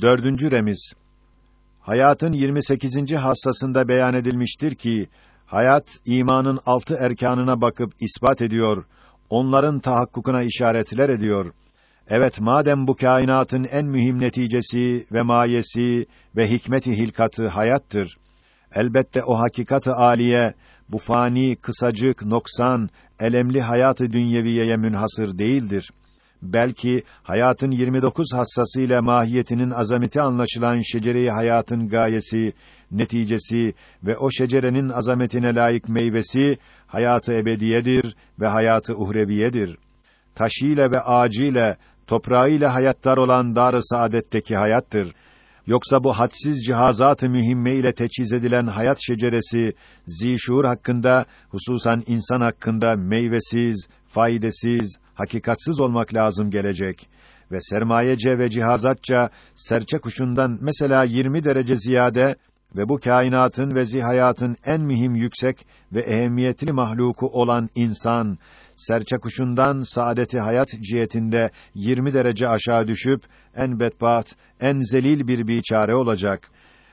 Dördüncü remiz. Hayatın 28. hassasında beyan edilmiştir ki, hayat, imanın altı erkanına bakıp ispat ediyor, onların tahakkukuna işaretler ediyor. Evet, madem bu kainatın en mühim neticesi ve mayesi ve hikmeti hilkatı hayattır, elbette o hakikatı aliye, bu fani, kısacık, noksan, elemli hayatı dünyeviyeye münhasır değildir belki hayatın 29 hassası ile mahiyetinin azameti anlaşılan şecere hayatın gayesi, neticesi ve o şecerenin azametine layık meyvesi hayatı ebediyedir ve hayatı uhreviyedir. Taşıyla ve ağacıyla, toprağıyla hayattar olan dar-ı saadetteki hayattır. Yoksa bu hadsiz cihazat-ı mühimme ile teçhiz edilen hayat şeceresi, zişur hakkında, hususan insan hakkında meyvesiz, faydasız, hakikatsız olmak lazım gelecek ve sermayece ve cihazatça serçe kuşundan mesela 20 derece ziyade ve bu kainatın ve zihayatın en mühim yüksek ve ehemmiyetli mahluku olan insan serçe kuşundan saadeti hayat cihetinde 20 derece aşağı düşüp en bedbaht, en zelil bir biçare olacak.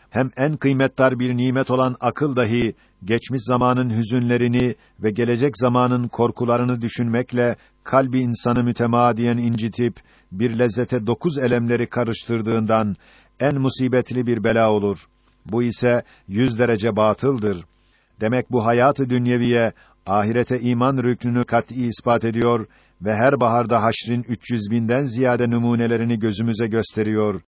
Hem en kıymetdar bir nimet olan akıl dahi geçmiş zamanın hüzünlerini ve gelecek zamanın korkularını düşünmekle kalbi insanı mütemadiyen incitip bir lezzete dokuz elemleri karıştırdığından en musibetli bir bela olur. Bu ise yüz derece batıldır. Demek bu hayatı dünyeviye ahirete iman rüknünü kat'î ispat ediyor ve her baharda haşrin 300 binden ziyade numunelerini gözümüze gösteriyor.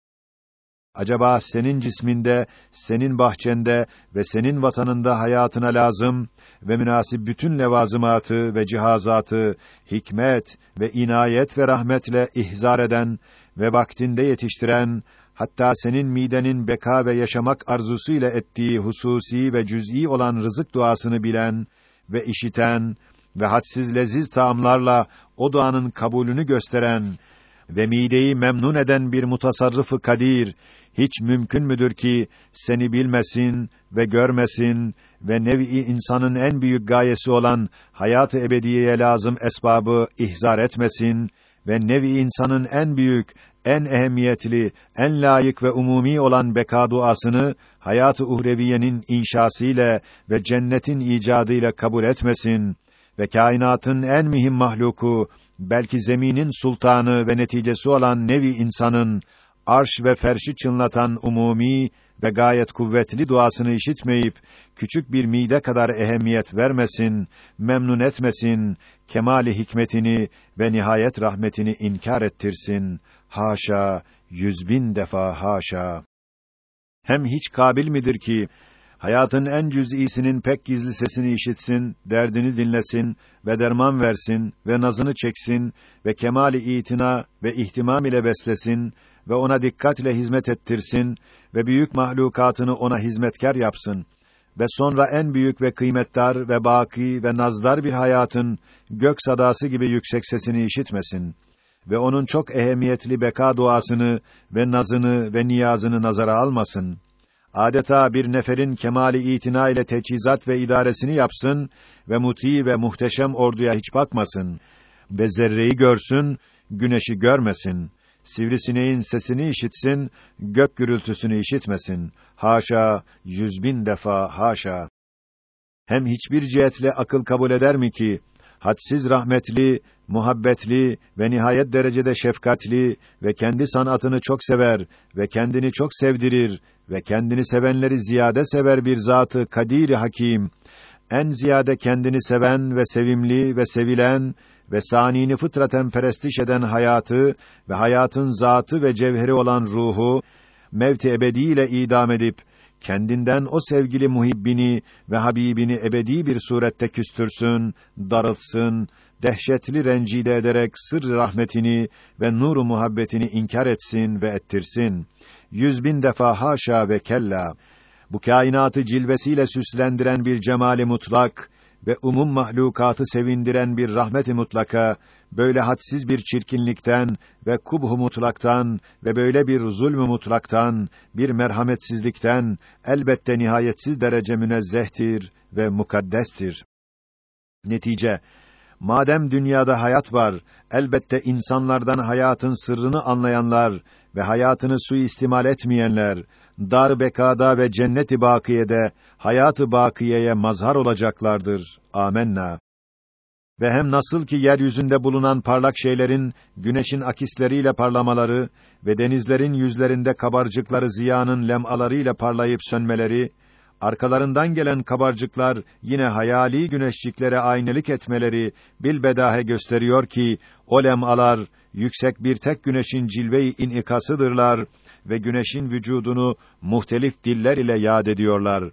Acaba senin cisminde, senin bahçende ve senin vatanında hayatına lazım ve münasip bütün levazımatı ve cihazatı hikmet ve inayet ve rahmetle ihzar eden ve vaktinde yetiştiren hatta senin midenin beka ve yaşamak arzusu ile ettiği hususi ve cüz'i olan rızık duasını bilen ve işiten ve hadsiz leziz taamlarla o duanın kabulünü gösteren ve mideyi memnun eden bir mutasarrıfı kadir hiç mümkün müdür ki seni bilmesin ve görmesin ve nevi insanın en büyük gayesi olan hayat-ı ebediyeye lazım esbabı ihzar etmesin ve nevi insanın en büyük, en ehemmiyetli, en layık ve umumi olan beka duasını hayat-ı uhreviyenin inşası ile ve cennetin icadı ile kabul etmesin ve kainatın en mühim mahluku belki zeminin sultanı ve neticesi olan nevi insanın arş ve ferşi çınlatan umumi ve gayet kuvvetli duasını işitmeyip küçük bir mide kadar ehemmiyet vermesin, memnun etmesin, kemali hikmetini ve nihayet rahmetini inkar ettirsin. Haşa, yüz bin defa haşa. Hem hiç kabil midir ki hayatın en cüz'isinin pek gizli sesini işitsin, derdini dinlesin ve derman versin ve nazını çeksin ve kemali itina ve ihtimam ile beslesin ve ona dikkatle hizmet ettirsin ve büyük mahlukatını ona hizmetkar yapsın ve sonra en büyük ve kıymetdar ve baki ve nazdar bir hayatın gök sadası gibi yüksek sesini işitmesin ve onun çok ehemmiyetli beka duasını ve nazını ve niyazını nazara almasın. Adeta bir neferin kemali itina ile teçhizat ve idaresini yapsın ve muti ve muhteşem orduya hiç bakmasın ve zerreyi görsün, güneşi görmesin sivrisineğin sesini işitsin, gök gürültüsünü işitmesin. Haşa, yüz bin defa haşa. Hem hiçbir cihetle akıl kabul eder mi ki, hadsiz rahmetli, muhabbetli ve nihayet derecede şefkatli ve kendi sanatını çok sever ve kendini çok sevdirir ve kendini sevenleri ziyade sever bir zatı kadir hakim, en ziyade kendini seven ve sevimli ve sevilen ve sanini fıtraten perestiş eden hayatı ve hayatın zatı ve cevheri olan ruhu mevt-i ebediyle idam edip kendinden o sevgili muhibbini ve habibini ebedi bir surette küstürsün, darıltsın, dehşetli rencide ederek sır rahmetini ve nuru muhabbetini inkar etsin ve ettirsin. Yüz bin defa haşa ve kella. Bu kainatı cilvesiyle süslendiren bir cemali mutlak ve umum mahlukatı sevindiren bir rahmet-i mutlaka, böyle hadsiz bir çirkinlikten ve kubhu mutlaktan ve böyle bir zulmü mutlaktan, bir merhametsizlikten elbette nihayetsiz derece münezzehtir ve mukaddestir. Netice, madem dünyada hayat var, elbette insanlardan hayatın sırrını anlayanlar ve hayatını suistimal etmeyenler, dar bekada ve cennet-i bakiyede, hayat-ı bakiyeye mazhar olacaklardır. Amenna. Ve hem nasıl ki yeryüzünde bulunan parlak şeylerin, güneşin akisleriyle parlamaları ve denizlerin yüzlerinde kabarcıkları ziyanın lemalarıyla parlayıp sönmeleri, arkalarından gelen kabarcıklar yine hayali güneşciklere aynelik etmeleri bilbedahe gösteriyor ki o lemalar yüksek bir tek güneşin cilve-i inikasıdırlar ve güneşin vücudunu muhtelif diller ile yad ediyorlar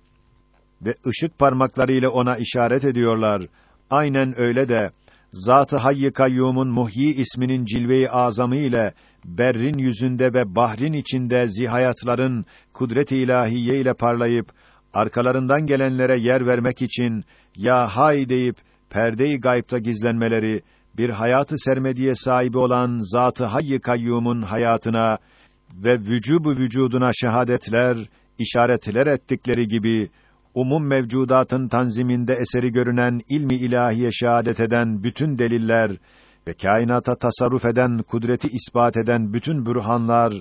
ve ışık parmakları ile ona işaret ediyorlar. Aynen öyle de Zat-ı Hayy Kayyum'un Muhyi isminin cilve-i azamı ile berrin yüzünde ve bahrin içinde zihayatların kudret-i ilahiye ile parlayıp arkalarından gelenlere yer vermek için ya hay deyip perde-i gayipta gizlenmeleri bir hayatı sermediye sahibi olan Zat-ı Hayy Kayyum'un hayatına ve vücubu vücuduna şehadetler, işaretler ettikleri gibi umum mevcudatın tanziminde eseri görünen ilmi ilahiye şehadet eden bütün deliller ve kainata tasarruf eden kudreti ispat eden bütün bürhanlar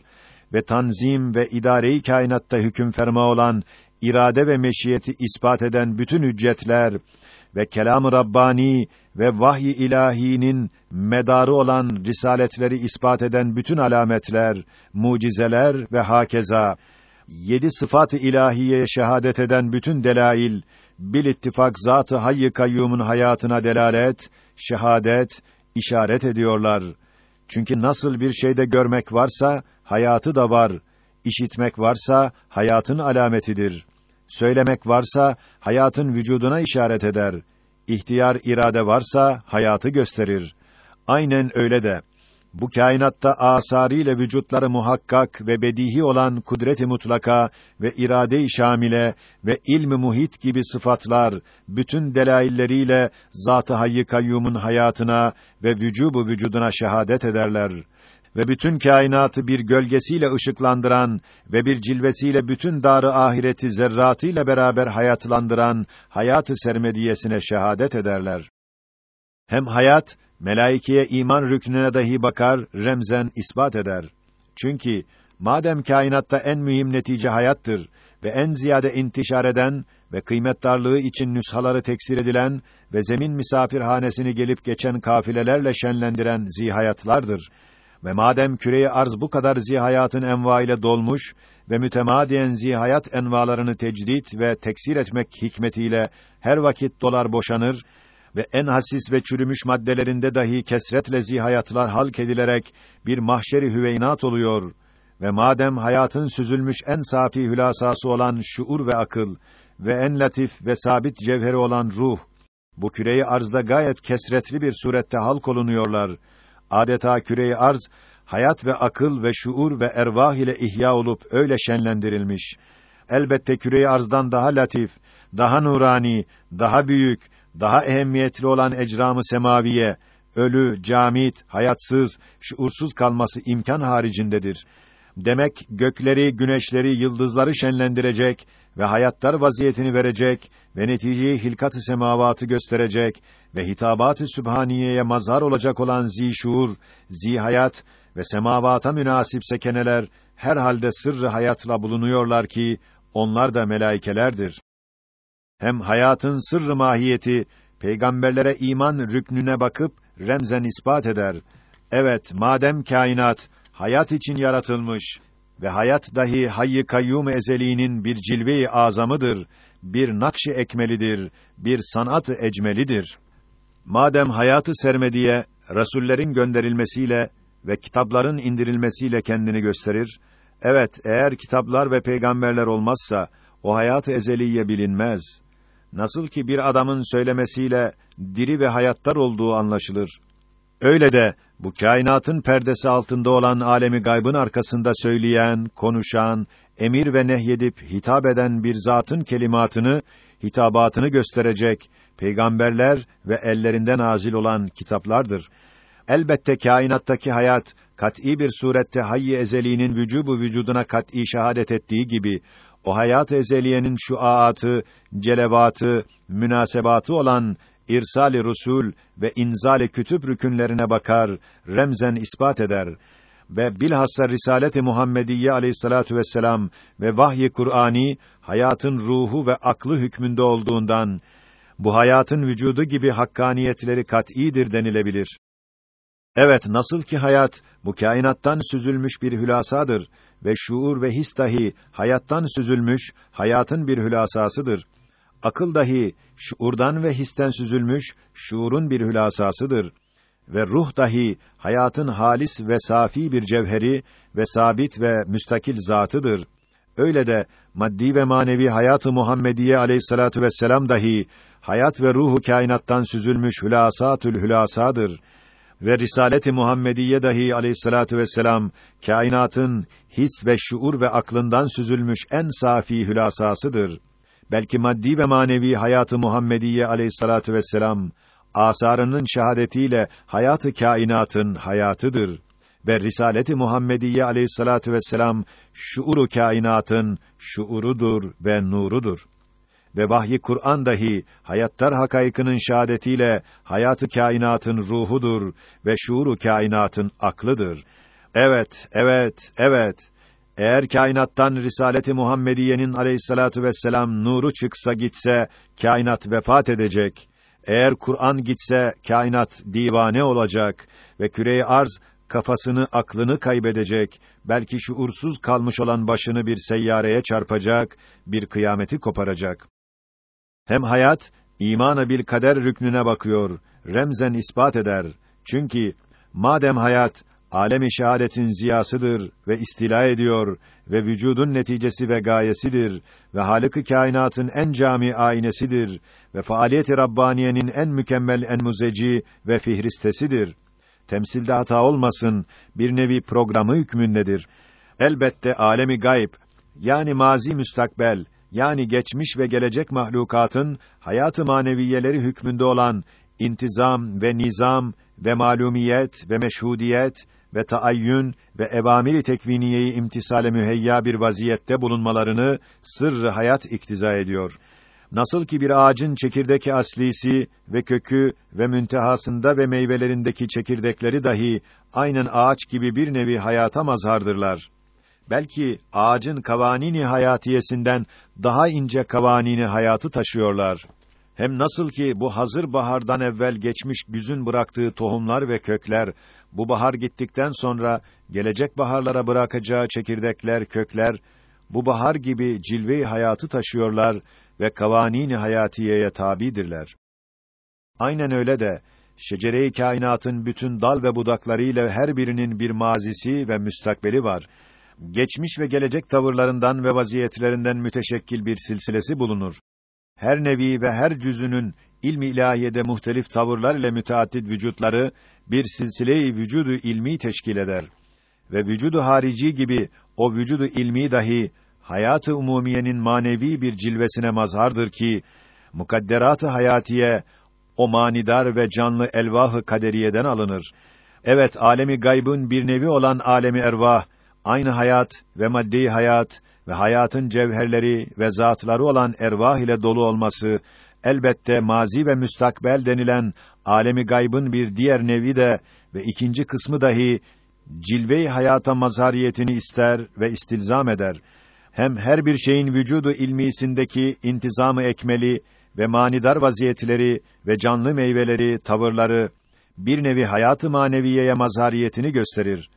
ve tanzim ve idare-i kainatta hüküm ferma olan irade ve meşiyeti ispat eden bütün hüccetler ve kelam-ı rabbani ve vahiy ilahinin medarı olan risaletleri ispat eden bütün alametler, mucizeler ve hakeza yedi sıfat-ı ilahiyeye şehadet eden bütün delail bil ittifak zat-ı hayy kayyumun hayatına delalet, şehadet, işaret ediyorlar. Çünkü nasıl bir şeyde görmek varsa hayatı da var. İşitmek varsa hayatın alametidir. Söylemek varsa hayatın vücuduna işaret eder. İhtiyar irade varsa hayatı gösterir. Aynen öyle de bu kainatta asarıyla vücutları muhakkak ve bedihi olan kudret-i mutlaka ve irade-i şamile ve ilmi muhit gibi sıfatlar bütün delailleriyle Zat-ı Hayy Kayyum'un hayatına ve vücubu vücuduna şehadet ederler ve bütün kainatı bir gölgesiyle ışıklandıran ve bir cilvesiyle bütün darı ahireti zerratıyla beraber hayatlandıran hayatı sermediyesine şehadet ederler. Hem hayat melaikeye iman rüknüne dahi bakar, remzen ispat eder. Çünkü madem kainatta en mühim netice hayattır ve en ziyade intişar eden ve kıymetdarlığı için nüshaları teksir edilen ve zemin misafirhanesini gelip geçen kafilelerle şenlendiren zihayatlardır. Ve madem küreyi arz bu kadar zihayatın enva ile dolmuş ve mütemadiyen zihayat envalarını tecdit ve teksir etmek hikmetiyle her vakit dolar boşanır ve en hassiz ve çürümüş maddelerinde dahi kesretle zihayatlar halk edilerek bir mahşeri hüveynat oluyor ve madem hayatın süzülmüş en safi hülasası olan şuur ve akıl ve en latif ve sabit cevheri olan ruh bu küreyi arzda gayet kesretli bir surette halk olunuyorlar. Adeta küreyi arz hayat ve akıl ve şuur ve ervah ile ihya olup öyle şenlendirilmiş. Elbette küreyi arzdan daha latif, daha nurani, daha büyük, daha ehemmiyetli olan ecramı semaviye, ölü, camit, hayatsız, şuursuz kalması imkan haricindedir. Demek gökleri, güneşleri, yıldızları şenlendirecek ve hayatlar vaziyetini verecek ve neticeyi hilkat-ı semavatı gösterecek ve hitabat-ı sübhaniyeye mazhar olacak olan zişuur, zihayat ve semavata münasip sekeneler her halde sırrı hayatla bulunuyorlar ki onlar da melaikelerdir hem hayatın sırrı mahiyeti peygamberlere iman rüknüne bakıp remzen ispat eder. Evet, madem kainat hayat için yaratılmış ve hayat dahi hayy kayyum ezeliğinin bir cilve-i azamıdır, bir nakş-ı ekmelidir, bir sanat-ı ecmelidir. Madem hayatı sermediye rasullerin gönderilmesiyle ve kitapların indirilmesiyle kendini gösterir, evet eğer kitaplar ve peygamberler olmazsa o hayat-ı ezeliye bilinmez. Nasıl ki bir adamın söylemesiyle diri ve hayattar olduğu anlaşılır. Öyle de bu kainatın perdesi altında olan alemi gaybın arkasında söyleyen, konuşan, emir ve nehyedip hitap eden bir zatın kelimatını, hitabatını gösterecek peygamberler ve ellerinden nazil olan kitaplardır. Elbette kainattaki hayat kat'î bir surette hayy ezeliğinin vücubu vücuduna kat'î şehadet ettiği gibi o hayat-ı ezeliyenin şuaatı, celevatı, münasebatı olan irsal-i rusul ve inzal-i rükünlerine bakar, remzen ispat eder. ve bilhassa Risalet-i Muhammediye aleyhissalatu vesselam ve vahyi Kur'ani hayatın ruhu ve aklı hükmünde olduğundan bu hayatın vücudu gibi hakkaniyetleri kat'îdir denilebilir. Evet, nasıl ki hayat bu kainattan süzülmüş bir hülasadır ve şuur ve his dahi hayattan süzülmüş, hayatın bir hülasasıdır. Akıl dahi şuurdan ve histen süzülmüş, şuurun bir hülasasıdır. Ve ruh dahi hayatın halis ve safi bir cevheri ve sabit ve müstakil zatıdır. Öyle de maddi ve manevi hayatı Muhammediye aleyhissalatu vesselam dahi hayat ve ruhu kainattan süzülmüş hülasatül hülasadır ve Risaleti Muhammediye dahi aleyhissalatu vesselam kainatın his ve şuur ve aklından süzülmüş en safi hülasasıdır. Belki maddi ve manevi hayatı Muhammediye aleyhissalatu vesselam asarının şahadetiyle hayatı kainatın hayatıdır ve Risaleti Muhammediye aleyhissalatu vesselam şuuru kainatın şuurudur ve nurudur ve vahyi Kur'an dahi hayattar hakaykının şahadetiyle hayatı kainatın ruhudur ve şuuru kainatın aklıdır. Evet, evet, evet. Eğer kainattan Risaleti Muhammediye'nin aleyhissalatu vesselam nuru çıksa gitse kainat vefat edecek. Eğer Kur'an gitse kainat divane olacak ve küre arz kafasını, aklını kaybedecek, belki şuursuz kalmış olan başını bir seyyareye çarpacak, bir kıyameti koparacak. Hem hayat imana bir kader rüknüne bakıyor, remzen ispat eder. Çünkü madem hayat alemi şehadetin ziyasıdır ve istila ediyor ve vücudun neticesi ve gayesidir ve Halık-ı kainatın en cami aynesidir ve faaliyet-i rabbaniyenin en mükemmel en muzeci ve fihristesidir. Temsilde hata olmasın, bir nevi programı hükmündedir. Elbette alemi gayb yani mazi müstakbel yani geçmiş ve gelecek mahlukatın hayatı maneviyeleri hükmünde olan intizam ve nizam ve malumiyet ve meşhudiyet ve taayyün ve evamiri tekviniyeyi imtisale müheyya bir vaziyette bulunmalarını sırrı hayat iktiza ediyor. Nasıl ki bir ağacın çekirdeki aslisi ve kökü ve müntehasında ve meyvelerindeki çekirdekleri dahi aynen ağaç gibi bir nevi hayata mazhardırlar belki ağacın kavanini hayatiyesinden daha ince kavanini hayatı taşıyorlar. Hem nasıl ki bu hazır bahardan evvel geçmiş güzün bıraktığı tohumlar ve kökler, bu bahar gittikten sonra gelecek baharlara bırakacağı çekirdekler, kökler, bu bahar gibi cilve hayatı taşıyorlar ve kavanini hayatiyeye tabidirler. Aynen öyle de, şecere-i kainatın bütün dal ve budaklarıyla her birinin bir mazisi ve müstakbeli var geçmiş ve gelecek tavırlarından ve vaziyetlerinden müteşekkil bir silsilesi bulunur. Her nevi ve her cüzünün ilmi ilahiyede muhtelif tavırlar ile müteaddit vücutları bir silsile-i vücudu ilmi teşkil eder ve vücudu harici gibi o vücudu ilmi dahi hayatı umumiyenin manevi bir cilvesine mazhardır ki mukadderat-ı hayatiye o manidar ve canlı elvahı kaderiyeden alınır. Evet alemi gaybın bir nevi olan alemi ervah aynı hayat ve maddi hayat ve hayatın cevherleri ve zatları olan ervah ile dolu olması elbette mazi ve müstakbel denilen alemi gaybın bir diğer nevi de ve ikinci kısmı dahi cilve-i hayata mazhariyetini ister ve istilzam eder. Hem her bir şeyin vücudu ilmisindeki intizamı ekmeli ve manidar vaziyetleri ve canlı meyveleri, tavırları bir nevi hayatı maneviyeye mazhariyetini gösterir.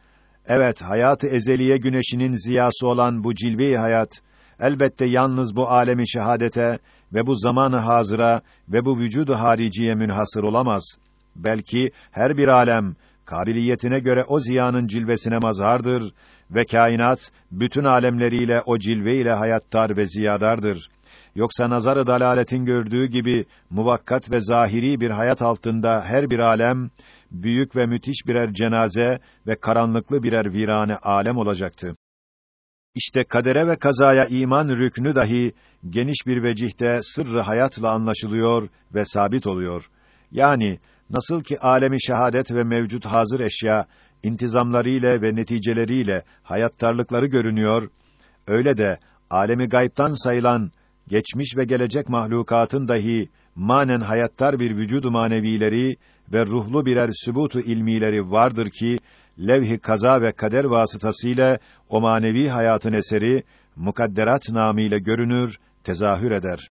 Evet, hayatı ezeliye güneşinin ziyası olan bu cilve hayat elbette yalnız bu alemi şehadete ve bu zamanı hazıra ve bu vücudu hariciye münhasır olamaz. Belki her bir alem kabiliyetine göre o ziyanın cilvesine mazhardır ve kainat bütün alemleriyle o cilve ile hayattar ve ziyadardır. Yoksa nazarı dalaletin gördüğü gibi muvakkat ve zahiri bir hayat altında her bir alem büyük ve müthiş birer cenaze ve karanlıklı birer virane alem olacaktı. İşte kadere ve kazaya iman rüknü dahi geniş bir vecihte sırrı hayatla anlaşılıyor ve sabit oluyor. Yani nasıl ki alemi şehadet ve mevcut hazır eşya intizamlarıyla ve neticeleriyle hayattarlıkları görünüyor, öyle de alemi gaybtan sayılan geçmiş ve gelecek mahlukatın dahi manen hayattar bir vücudu manevileri ve ruhlu birer sübutu ilmileri vardır ki levh-i kaza ve kader vasıtasıyla o manevi hayatın eseri mukadderat namıyla görünür, tezahür eder.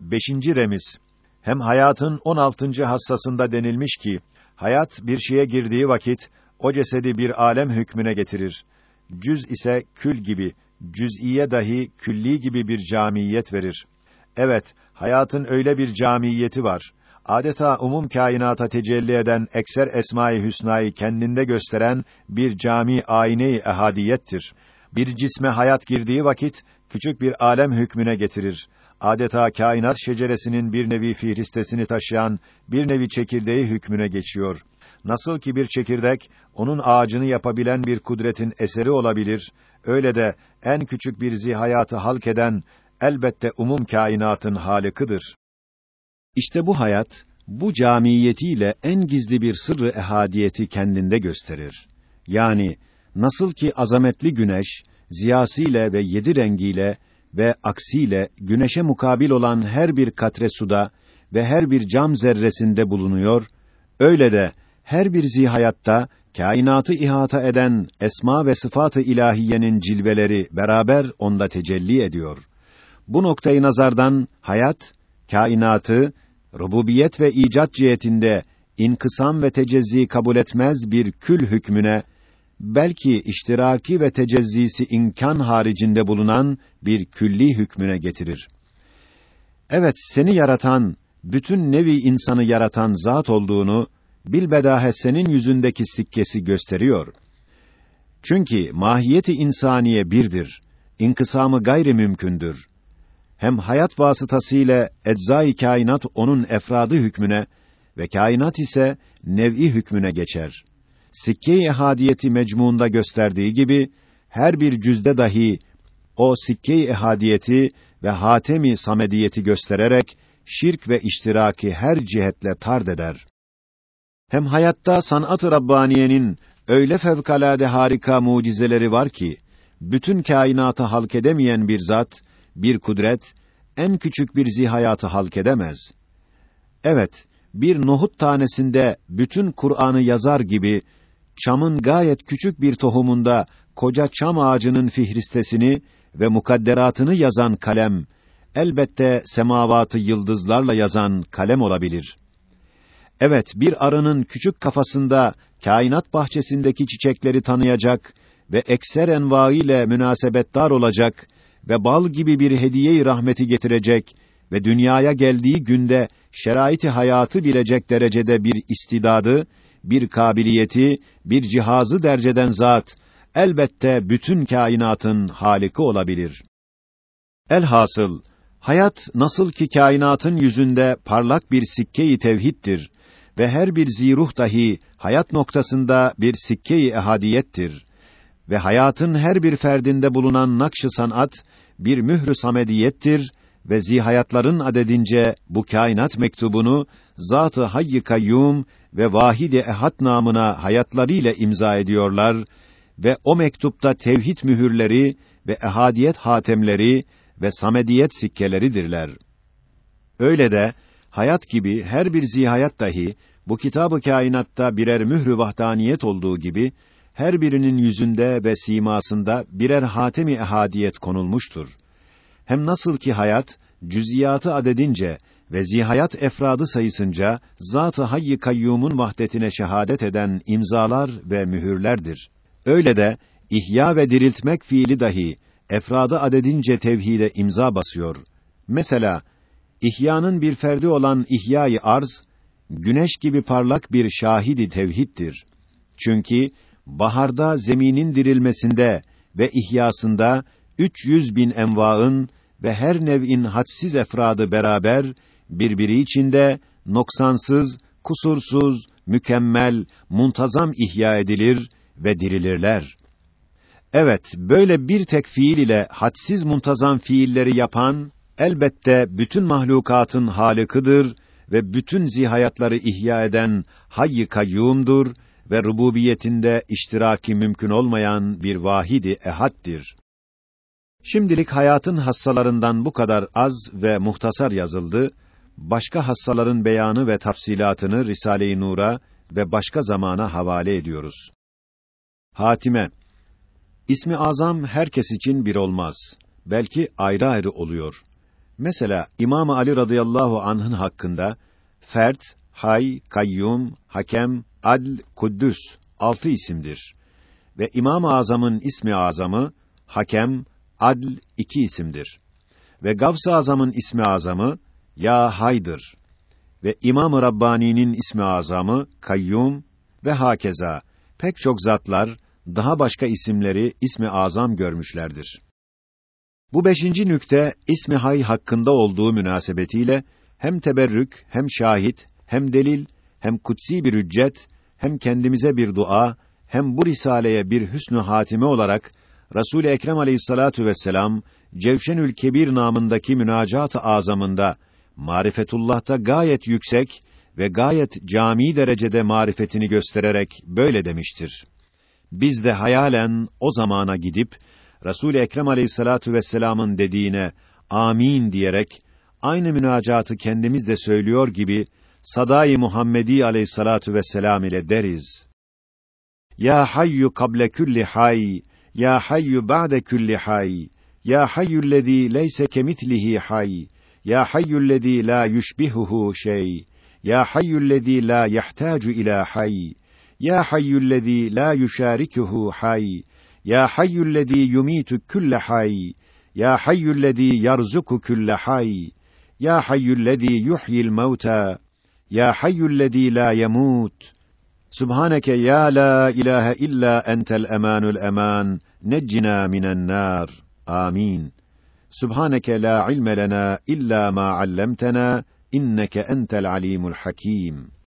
Beşinci remiz hem hayatın 16. hassasında denilmiş ki hayat bir şeye girdiği vakit o cesedi bir alem hükmüne getirir. Cüz ise kül gibi, cüz'iye dahi külli gibi bir camiyet verir. Evet, hayatın öyle bir camiyeti var. Adeta umum kainata tecelli eden ekser esma-i hüsnayı kendinde gösteren bir cami ayine-i ehadiyettir. Bir cisme hayat girdiği vakit küçük bir alem hükmüne getirir. Adeta kainat şeceresinin bir nevi fihristesini taşıyan bir nevi çekirdeği hükmüne geçiyor. Nasıl ki bir çekirdek onun ağacını yapabilen bir kudretin eseri olabilir, öyle de en küçük bir zihayatı halk eden elbette umum kainatın halikıdır. İşte bu hayat bu camiyetiyle en gizli bir sırrı ehadiyeti kendinde gösterir. Yani nasıl ki azametli güneş ziyasıyla ve yedi rengiyle ve aksiyle güneşe mukabil olan her bir katre suda ve her bir cam zerresinde bulunuyor, öyle de her bir zihayatta kainatı ihata eden esma ve sıfatı ilahiyenin cilveleri beraber onda tecelli ediyor. Bu noktayı nazardan hayat kainatı rububiyet ve icat cihetinde inkısam ve tecezzi kabul etmez bir kül hükmüne belki iştiraki ve tecezzisi imkan haricinde bulunan bir külli hükmüne getirir. Evet, seni yaratan, bütün nevi insanı yaratan zat olduğunu bilbedahe senin yüzündeki sikkesi gösteriyor. Çünkü mahiyeti insaniye birdir. İnkısamı gayri mümkündür. Hem hayat vasıtasıyla eczai kainat onun efradı hükmüne ve kainat ise nev'i hükmüne geçer. Sikke-i ehadiyeti mecmuunda gösterdiği gibi her bir cüzde dahi o sikke-i ehadiyeti ve hatemi samediyeti göstererek şirk ve iştiraki her cihetle tard eder. Hem hayatta sanat-ı rabbaniyenin öyle fevkalade harika mucizeleri var ki bütün kainatı halk edemeyen bir zat, bir kudret en küçük bir zihayatı halk edemez. Evet, bir nohut tanesinde bütün Kur'an'ı yazar gibi çamın gayet küçük bir tohumunda koca çam ağacının fihristesini ve mukadderatını yazan kalem elbette semavatı yıldızlarla yazan kalem olabilir. Evet, bir arının küçük kafasında kainat bahçesindeki çiçekleri tanıyacak ve ekser enva ile münasebetdar olacak ve bal gibi bir hediye-i rahmeti getirecek ve dünyaya geldiği günde şeraiti hayatı bilecek derecede bir istidadı, bir kabiliyeti, bir cihazı derceden zat elbette bütün kainatın haliki olabilir. Elhasıl hayat nasıl ki kainatın yüzünde parlak bir sikke-i tevhiddir ve her bir ziruh dahi hayat noktasında bir sikke-i ehadiyettir ve hayatın her bir ferdinde bulunan nakş-ı sanat bir mührü samediyettir ve zihayatların adedince bu kainat mektubunu Zat-ı Hayy Kayyum ve Vahid-i Ehad namına hayatlarıyla imza ediyorlar ve o mektupta tevhid mühürleri ve ehadiyet hatemleri ve samediyet sikkeleridirler. Öyle de hayat gibi her bir zihayat dahi bu kitabı kainatta birer mührü vahdaniyet olduğu gibi her birinin yüzünde ve simasında birer hatemi ehadiyet konulmuştur. Hem nasıl ki hayat cüziyatı adedince ve zihayat efradı sayısınca zat-ı hayy kayyumun vahdetine şehadet eden imzalar ve mühürlerdir. Öyle de ihya ve diriltmek fiili dahi efradı adedince tevhide imza basıyor. Mesela ihyanın bir ferdi olan ihyayı arz güneş gibi parlak bir şahidi tevhiddir. Çünkü baharda zeminin dirilmesinde ve ihyasında 300 bin envaın ve her nev'in hadsiz efradı beraber birbiri içinde noksansız, kusursuz, mükemmel, muntazam ihya edilir ve dirilirler. Evet, böyle bir tek fiil ile hadsiz muntazam fiilleri yapan elbette bütün mahlukatın halikıdır ve bütün zihayatları ihya eden hayy kayyumdur ve rububiyetinde iştiraki mümkün olmayan bir vahidi ehaddir. Şimdilik hayatın hassalarından bu kadar az ve muhtasar yazıldı. Başka hassaların beyanı ve tafsilatını Risale-i Nur'a ve başka zamana havale ediyoruz. Hatime İsmi azam herkes için bir olmaz. Belki ayrı ayrı oluyor. Mesela İmam Ali radıyallahu anh'ın hakkında Fert, Hay, Kayyum, Hakem, Adl, Kuddüs altı isimdir. Ve İmam-ı Azam'ın ismi azamı Hakem, Adl iki isimdir. Ve Gavs-ı Azam'ın ismi azamı Ya Haydır. Ve İmam-ı Rabbani'nin ismi azamı Kayyum ve hakeza pek çok zatlar daha başka isimleri ismi azam görmüşlerdir. Bu beşinci nükte ismi hay hakkında olduğu münasebetiyle hem teberrük, hem şahit, hem delil, hem kutsi bir hüccet, hem kendimize bir dua, hem bu risaleye bir hüsnü hatime olarak Resul Ekrem Aleyhissalatu vesselam Cevşenül Kebir namındaki münacat-ı azamında marifetullah'ta gayet yüksek ve gayet cami derecede marifetini göstererek böyle demiştir. Biz de hayalen o zamana gidip Resul Ekrem Aleyhissalatu vesselam'ın dediğine amin diyerek aynı münacatı kendimiz de söylüyor gibi Sadai Muhammedi Aleyhissalatu vesselam ile deriz. Ya hayyu kable kulli hay, ya hayyu ba'de kulli hay, ya hayyullezî leyse kemitlihi hay, ya hayyullezî la yushbihuhu şey, ya hayyullezî la yahtacu ila hay, ya hayyullezî la yuşarikuhu hay, ya hayyullezî yumitu kulle hay, ya hayyullezî yarzuku kulle hay, ya hayyullezî yuhyil mevta, يا حي الذي لا يموت. سبحانك يا لا إله إلا أنت الأمان الأمان. نجنا من النار. آمين. سبحانك لا علم لنا إلا ما علمتنا. إنك أنت العليم الحكيم.